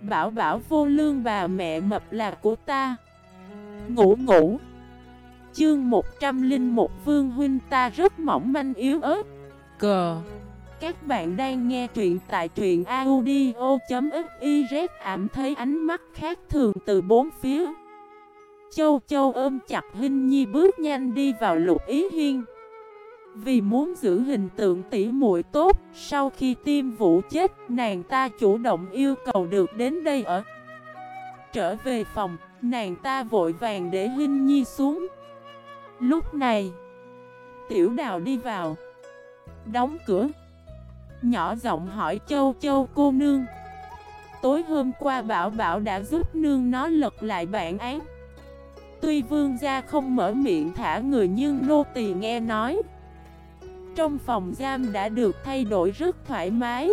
Bảo bảo vô lương bà mẹ mập là của ta. Ngủ ngủ. Chương 101 Vương Huynh ta rất mỏng manh yếu ớt. Cờ. Các bạn đang nghe truyện tại truyện audio.xyz Ảm thấy ánh mắt khác thường từ bốn phía. Châu Châu ôm chặt Hinh Nhi bước nhanh đi vào lục ý hiên. Vì muốn giữ hình tượng tỉ muội tốt, Sau khi tiêm vũ chết, Nàng ta chủ động yêu cầu được đến đây ở. Trở về phòng, Nàng ta vội vàng để Hinh Nhi xuống. Lúc này, Tiểu đào đi vào. Đóng cửa. Nhỏ giọng hỏi châu châu cô nương. Tối hôm qua Bảo Bảo đã giúp nương nó lật lại bản án. Tuy vương gia không mở miệng thả người nhưng nô tỳ nghe nói. Trong phòng giam đã được thay đổi rất thoải mái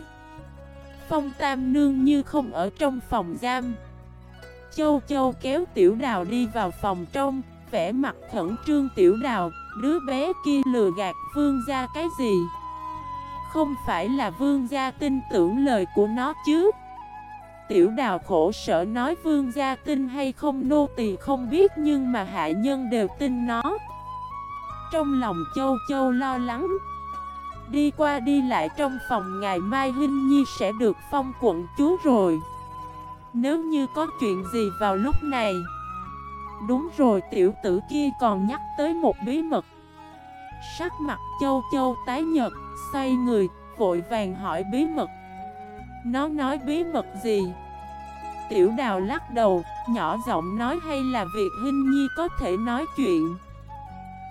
Phong tam nương như không ở trong phòng giam Châu châu kéo tiểu đào đi vào phòng trong vẻ mặt khẩn trương tiểu đào, đứa bé kia lừa gạt vương gia cái gì? Không phải là vương gia tin tưởng lời của nó chứ? Tiểu đào khổ sở nói vương gia tin hay không nô tỳ không biết nhưng mà hạ nhân đều tin nó. Trong lòng châu châu lo lắng. Đi qua đi lại trong phòng ngày mai Hinh Nhi sẽ được phong quận chúa rồi. Nếu như có chuyện gì vào lúc này. Đúng rồi, tiểu tử kia còn nhắc tới một bí mật. Sắc mặt châu châu tái nhật Xoay người, vội vàng hỏi bí mật. Nó nói bí mật gì? Tiểu đào lắc đầu, Nhỏ giọng nói hay là việc Hinh Nhi có thể nói chuyện?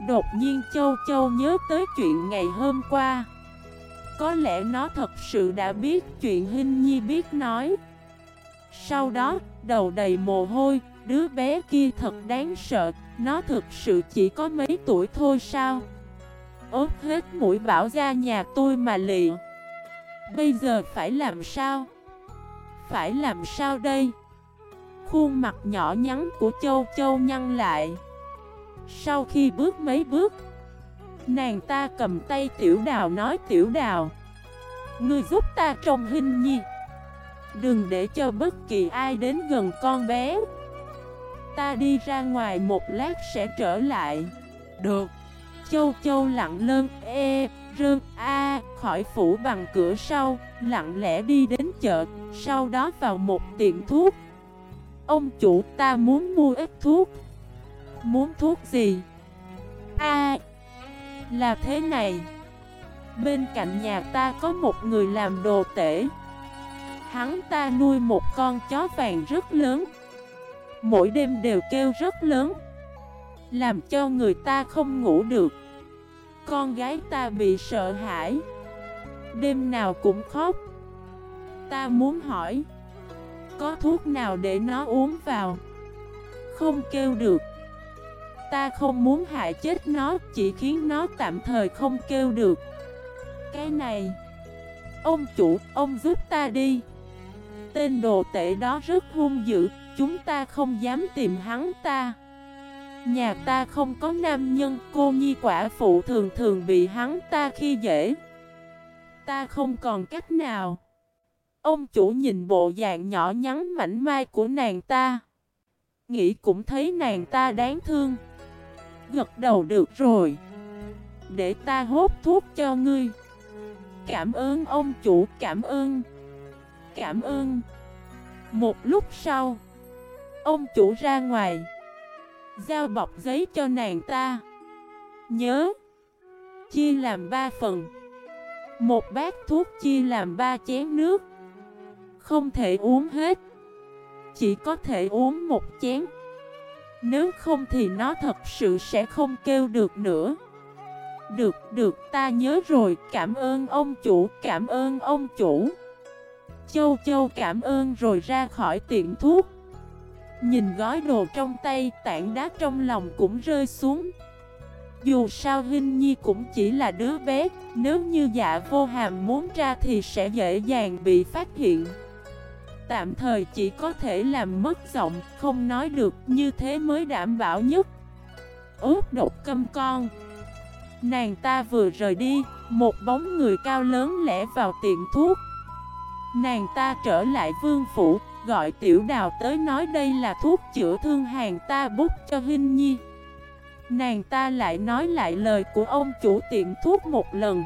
Đột nhiên châu châu nhớ tới chuyện ngày hôm qua Có lẽ nó thật sự đã biết chuyện Hinh Nhi biết nói Sau đó, đầu đầy mồ hôi, Đứa bé kia thật đáng sợ, nó thực sự chỉ có mấy tuổi thôi sao? Ốt hết mũi bảo ra nhà tôi mà lì Bây giờ phải làm sao? Phải làm sao đây? Khuôn mặt nhỏ nhắn của Châu Châu nhăn lại. Sau khi bước mấy bước, nàng ta cầm tay tiểu đào nói tiểu đào. Ngươi giúp ta trông hình nhi. Đừng để cho bất kỳ ai đến gần con bé. Ta đi ra ngoài một lát sẽ trở lại Được Châu châu lặng lơn E Rơn A khỏi phủ bằng cửa sau Lặng lẽ đi đến chợ Sau đó vào một tiệm thuốc Ông chủ ta muốn mua ít thuốc Muốn thuốc gì? A. Là thế này. Bên cạnh nhà ta có một người làm đồ tể. Hắn ta nuôi một con chó vàng rất lớn. Mỗi đêm đều kêu rất lớn. Làm cho người ta không ngủ được. Con gái ta bị sợ hãi. Đêm nào cũng khóc. Ta muốn hỏi, Có thuốc nào để nó uống vào? Không kêu được. Ta không muốn hại chết nó Chỉ khiến nó tạm thời không kêu được. Cái này Ông chủ, ông giúp ta đi. Tên đồ tệ đó rất hung dữ Chúng ta không dám tìm hắn ta. Nhà ta không có nam nhân Cô nhi quả phụ thường thường bị hắn ta khi dễ. Ta không còn cách nào. Ông chủ nhìn bộ dạng nhỏ nhắn mảnh mai của nàng ta. Nghĩ cũng thấy nàng ta đáng thương. Gật đầu được rồi. Để ta hốt thuốc cho ngươi. Cảm ơn ông chủ, cảm ơn. Cảm ơn. Một lúc sau, Ông chủ ra ngoài. Giao bọc giấy cho nàng ta. Nhớ Chia làm ba phần. Một bát thuốc chia làm ba chén nước. Không thể uống hết. Chỉ có thể uống một chén. Nếu không thì nó thật sự sẽ không kêu được nữa. Được, được, ta nhớ rồi Cảm ơn ông chủ, cảm ơn ông chủ. Châu Châu cảm ơn rồi ra khỏi tiệm thuốc. Nhìn gói đồ trong tay, tảng đá trong lòng cũng rơi xuống. Dù sao Hinh Nhi cũng chỉ là đứa bé Nếu như dạ vô hàm muốn ra thì sẽ dễ dàng bị phát hiện. Tạm thời chỉ có thể làm mất giọng, Không nói được, như thế mới đảm bảo nhất. Ướp độc câm con. Nàng ta vừa rời đi, Một bóng người cao lớn lẻ vào tiệm thuốc. Nàng ta trở lại vương phủ, Gọi tiểu đào tới nói đây là thuốc chữa thương hàng ta bút cho Hinh Nhi. Nàng ta lại nói lại lời của ông chủ tiệm thuốc một lần.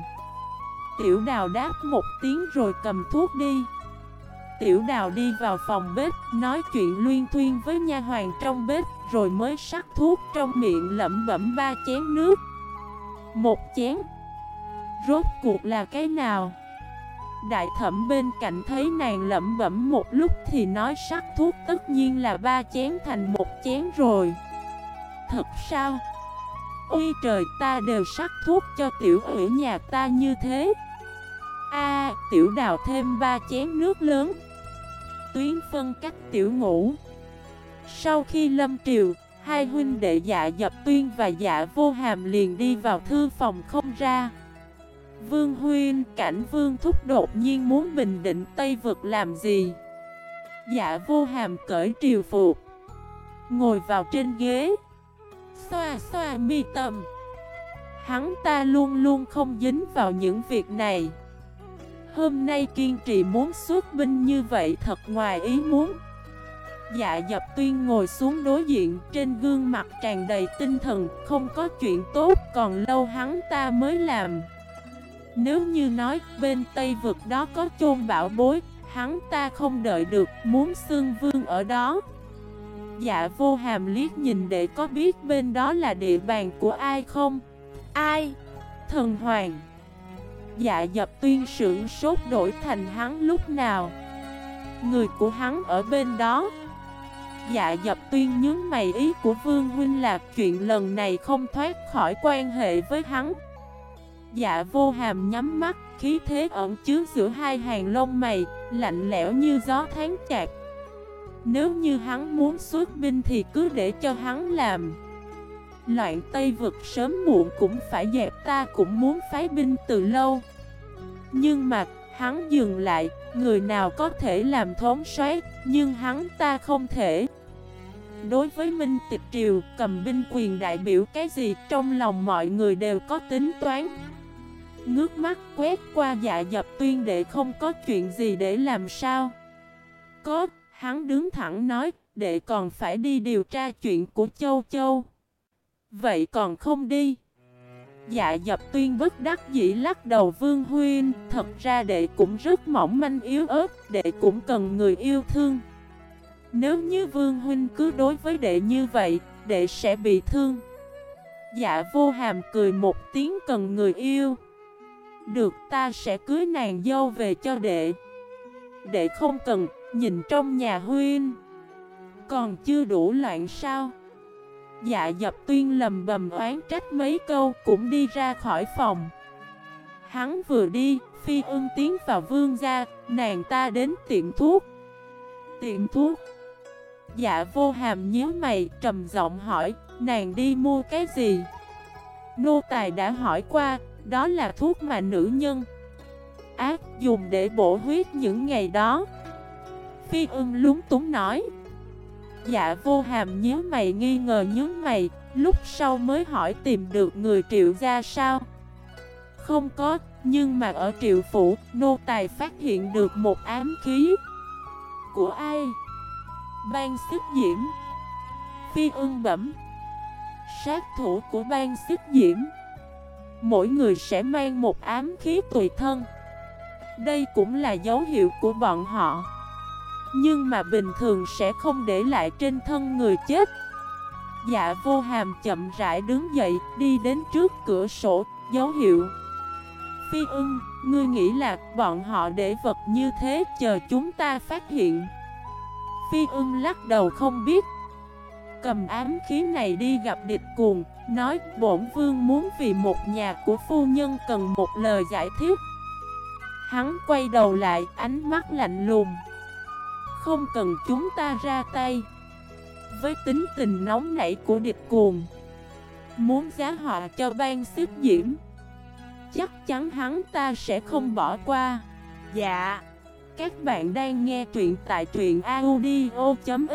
Tiểu đào đáp một tiếng rồi cầm thuốc đi. Tiểu đào đi vào phòng bếp, Nói chuyện luyên thuyên với nha hoàng trong bếp, Rồi mới sắc thuốc trong miệng lẩm bẩm ba chén nước. Một chén. Rốt cuộc là cái nào? Đại thẩm bên cạnh thấy nàng lẩm bẩm một lúc Thì nói sắc thuốc tất nhiên là ba chén thành một chén rồi. Thật sao? Ôi trời, ta đều sắc thuốc cho tiểu ủy nhà ta như thế. A, tiểu đào thêm ba chén nước lớn. Tuyến phân cách tiểu ngủ Sau khi lâm triều, Hai huynh đệ dạ dập tuyên và dạ vô hàm liền đi vào thư phòng không ra. Vương huynh, cảnh vương thúc đột nhiên muốn bình định Tây vực làm gì? Dạ vô hàm cởi triều phục, Ngồi vào trên ghế. Xoa xoa mi tâm. Hắn ta luôn luôn không dính vào những việc này. Hôm nay kiên trì muốn xuất binh như vậy thật ngoài ý muốn. Dạ dập tuyên ngồi xuống đối diện, Trên gương mặt tràn đầy tinh thần, Không có chuyện tốt, còn lâu hắn ta mới làm. Nếu như nói bên Tây vực đó có chôn bảo bối, Hắn ta không đợi được, muốn xương vương ở đó. Dạ vô hàm liếc nhìn để có biết bên đó là địa bàn của ai không? Ai? Thần Hoàng. Dạ dập tuyên sưởng sốt đổi thành hắn lúc nào. Người của hắn ở bên đó. Dạ dập tuyên nhớ mày ý của Vương Huynh là chuyện lần này không thoát khỏi quan hệ với hắn. Dạ vô hàm nhắm mắt, khí thế ẩn chứa giữa hai hàng lông mày, lạnh lẽo như gió tháng chạc. Nếu như hắn muốn xuất binh thì cứ để cho hắn làm. Loạn Tây vực sớm muộn cũng phải dẹp ta cũng muốn phái binh từ lâu. Nhưng mà hắn dừng lại Người nào có thể làm thống soái Nhưng hắn ta không thể. Đối với Minh Tịch Triều cầm binh quyền đại biểu cái gì Trong lòng mọi người đều có tính toán. Ngước mắt quét qua dạ dập tuyên để không có chuyện gì để làm sao. Có, hắn đứng thẳng nói Đệ còn phải đi điều tra chuyện của Châu Châu. Vậy còn không đi. Dạ dập tuyên bất đắc dĩ lắc đầu Vương Huyên Thật ra đệ cũng rất mỏng manh yếu ớt, Đệ cũng cần người yêu thương. Nếu như Vương Huynh cứ đối với đệ như vậy, Đệ sẽ bị thương. Dạ vô hàm cười một tiếng cần người yêu. Được ta sẽ cưới nàng dâu về cho đệ. Đệ không cần, Nhìn trong nhà Huyên Còn chưa đủ loạn sao? Dạ dập tuyên lầm bầm oán trách mấy câu cũng đi ra khỏi phòng. Hắn vừa đi, phi ưng tiến vào vương gia, nàng ta đến tiệm thuốc. Tiệm thuốc? Dạ vô hàm nhớ mày, trầm giọng hỏi, nàng đi mua cái gì? Nô tài đã hỏi qua, đó là thuốc mà nữ nhân Ác dùng để bổ huyết những ngày đó. Phi ưng lúng túng nói Dạ vô hàm nhớ mày, nghi ngờ nhớ mày. Lúc sau mới hỏi tìm được người triệu ra sao? Không có, Nhưng mà ở triệu phủ, Nô tài phát hiện được một ám khí. Của ai? Ban sức diễm. Phi ưng bẩm. Sát thủ của ban sức diễm. Mỗi người sẽ mang một ám khí tùy thân. Đây cũng là dấu hiệu của bọn họ nhưng mà bình thường sẽ không để lại trên thân người chết. Dạ vô hàm chậm rãi đứng dậy, Đi đến trước cửa sổ, Dấu hiệu. Phi ưng, Ngươi nghĩ là bọn họ để vật như thế Chờ chúng ta phát hiện. Phi ưng lắc đầu không biết. Cầm ám khí này đi gặp địch cuồng, Nói bổn vương muốn vì một nhà của phu nhân cần một lời giải thích. Hắn quay đầu lại, ánh mắt lạnh lùng không cần chúng ta ra tay. Với tính tình nóng nảy của địch cuồng, Muốn giá họa cho ban sức diễm, Chắc chắn hắn ta sẽ không bỏ qua. Dạ. Các bạn đang nghe truyện tại truyện audio.fif